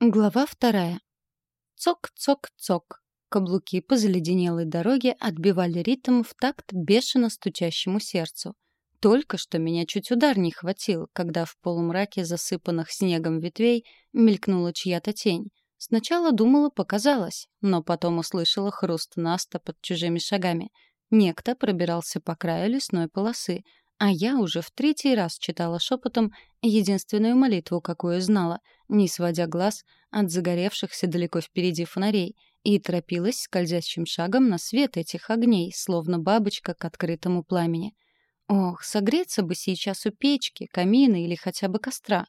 Глава вторая. Цок-цок-цок. Каблуки по заледенелой дороге отбивали ритм в такт бешено стучащему сердцу. Только что меня чуть удар не хватил, когда в полумраке засыпанных снегом ветвей мелькнула чья-то тень. Сначала думала, показалось, но потом услышала хруст наста под чужими шагами. Некто пробирался по краю лесной полосы, а я уже в третий раз читала шепотом единственную молитву, какую знала, не сводя глаз от загоревшихся далеко впереди фонарей, и торопилась скользящим шагом на свет этих огней, словно бабочка к открытому пламени. Ох, согреться бы сейчас у печки, камина или хотя бы костра.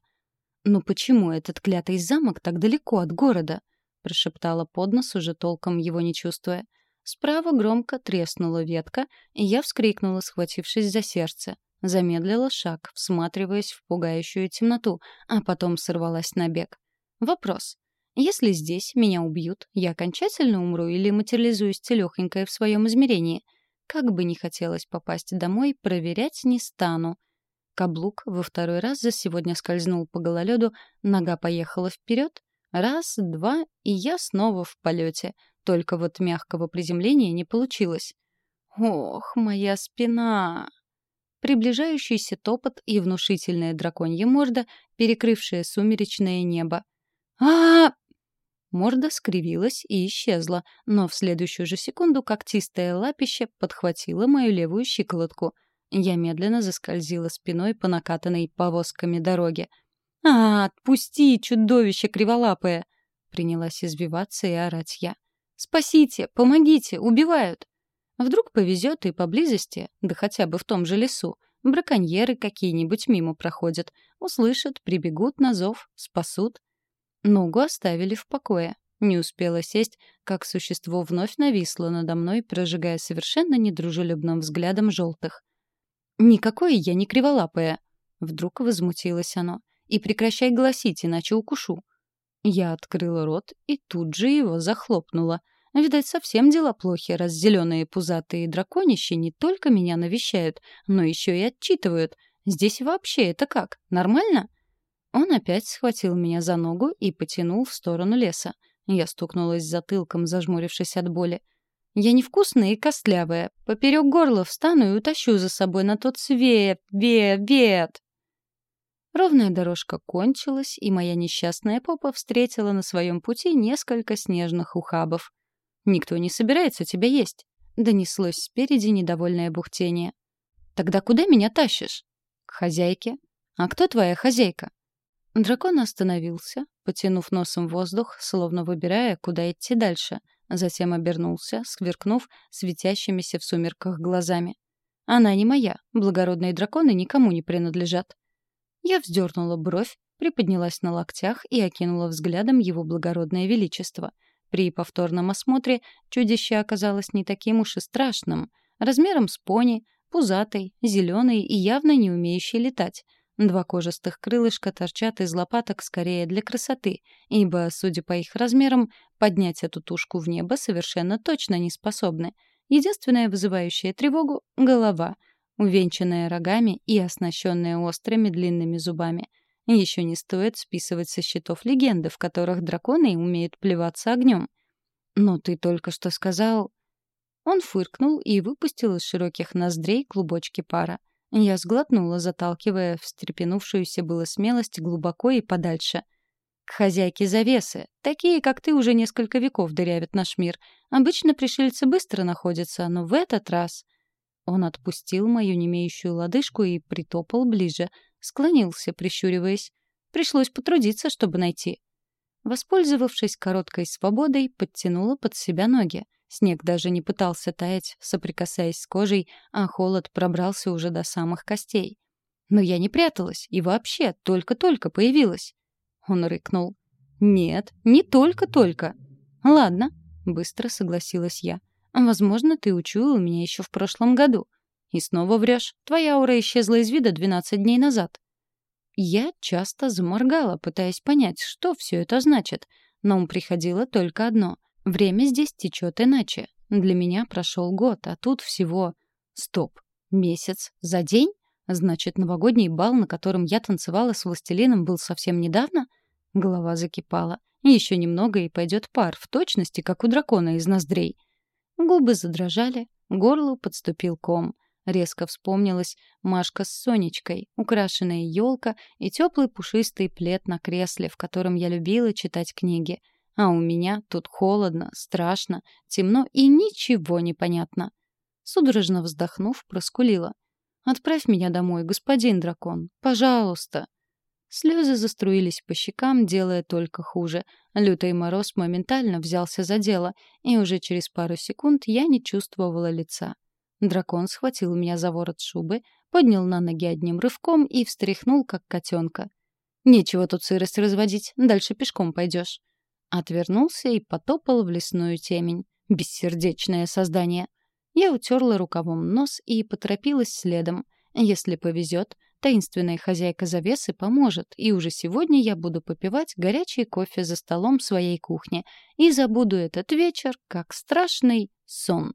«Но почему этот клятый замок так далеко от города?» — прошептала под нос, уже толком его не чувствуя. Справа громко треснула ветка, и я вскрикнула, схватившись за сердце. Замедлила шаг, всматриваясь в пугающую темноту, а потом сорвалась на бег. Вопрос. Если здесь меня убьют, я окончательно умру или материализуюсь целёхонькая в своем измерении? Как бы ни хотелось попасть домой, проверять не стану. Каблук во второй раз за сегодня скользнул по гололёду, нога поехала вперед. Раз, два, и я снова в полете — только вот мягкого приземления не получилось. Ох, моя спина! Приближающийся топот и внушительная драконья морда, перекрывшая сумеречное небо. а, Морда скривилась и исчезла, но в следующую же секунду когтистое лапище подхватило мою левую щиколотку. Я медленно заскользила спиной по накатанной повозками дороге. «А, отпусти, чудовище криволапое!» Принялась избиваться и орать я. Спасите, помогите, убивают. Вдруг повезет и поблизости, да хотя бы в том же лесу, браконьеры какие-нибудь мимо проходят, услышат, прибегут на зов, спасут. Ногу оставили в покое. Не успела сесть, как существо вновь нависло надо мной, прожигая совершенно недружелюбным взглядом желтых. «Никакое я не криволапое!» Вдруг возмутилось оно. «И прекращай гласить, иначе укушу. Я открыла рот и тут же его захлопнула. Видать, совсем дела плохи, раз зеленые пузатые драконищи не только меня навещают, но еще и отчитывают. Здесь вообще это как? Нормально? Он опять схватил меня за ногу и потянул в сторону леса. Я стукнулась затылком, зажмурившись от боли. Я невкусная и костлявая. Поперек горла встану и утащу за собой на тот свет, вет, вет. Ровная дорожка кончилась, и моя несчастная попа встретила на своем пути несколько снежных ухабов. «Никто не собирается тебя есть», — донеслось спереди недовольное бухтение. «Тогда куда меня тащишь?» «К хозяйке». «А кто твоя хозяйка?» Дракон остановился, потянув носом воздух, словно выбирая, куда идти дальше, затем обернулся, скверкнув светящимися в сумерках глазами. «Она не моя, благородные драконы никому не принадлежат. Я вздернула бровь, приподнялась на локтях и окинула взглядом его благородное величество. При повторном осмотре чудище оказалось не таким уж и страшным. Размером с пони, пузатый, зеленый и явно не умеющий летать. Два кожистых крылышка торчат из лопаток скорее для красоты, ибо, судя по их размерам, поднять эту тушку в небо совершенно точно не способны. Единственное вызывающее тревогу — голова — увенчанная рогами и оснащенная острыми длинными зубами. Еще не стоит списывать со счетов легенды, в которых драконы умеют плеваться огнем. «Но ты только что сказал...» Он фыркнул и выпустил из широких ноздрей клубочки пара. Я сглотнула, заталкивая встрепенувшуюся было смелость глубоко и подальше. «К хозяйке завесы. Такие, как ты, уже несколько веков дырявят наш мир. Обычно пришельцы быстро находятся, но в этот раз...» Он отпустил мою немеющую лодыжку и притопал ближе, склонился, прищуриваясь. Пришлось потрудиться, чтобы найти. Воспользовавшись короткой свободой, подтянула под себя ноги. Снег даже не пытался таять, соприкасаясь с кожей, а холод пробрался уже до самых костей. Но я не пряталась и вообще только-только появилась. Он рыкнул. «Нет, не только-только». «Ладно», — быстро согласилась я. Возможно, ты учуял меня еще в прошлом году. И снова врешь. Твоя аура исчезла из вида 12 дней назад. Я часто заморгала, пытаясь понять, что все это значит. Но ум приходило только одно. Время здесь течет иначе. Для меня прошел год, а тут всего... Стоп. Месяц за день? Значит, новогодний бал, на котором я танцевала с властелином, был совсем недавно? Голова закипала. Еще немного и пойдет пар, в точности, как у дракона из ноздрей. Губы задрожали, горлу подступил ком. Резко вспомнилась Машка с Сонечкой, украшенная елка и теплый пушистый плед на кресле, в котором я любила читать книги. А у меня тут холодно, страшно, темно и ничего не понятно. Судорожно вздохнув, проскулила. «Отправь меня домой, господин дракон. Пожалуйста!» Слезы заструились по щекам, делая только хуже. Лютый мороз моментально взялся за дело, и уже через пару секунд я не чувствовала лица. Дракон схватил меня за ворот шубы, поднял на ноги одним рывком и встряхнул, как котенка. «Нечего тут сырость разводить, дальше пешком пойдешь». Отвернулся и потопал в лесную темень. Бессердечное создание. Я утерла рукавом нос и поторопилась следом. Если повезет, таинственная хозяйка завесы поможет, и уже сегодня я буду попивать горячий кофе за столом своей кухни и забуду этот вечер как страшный сон.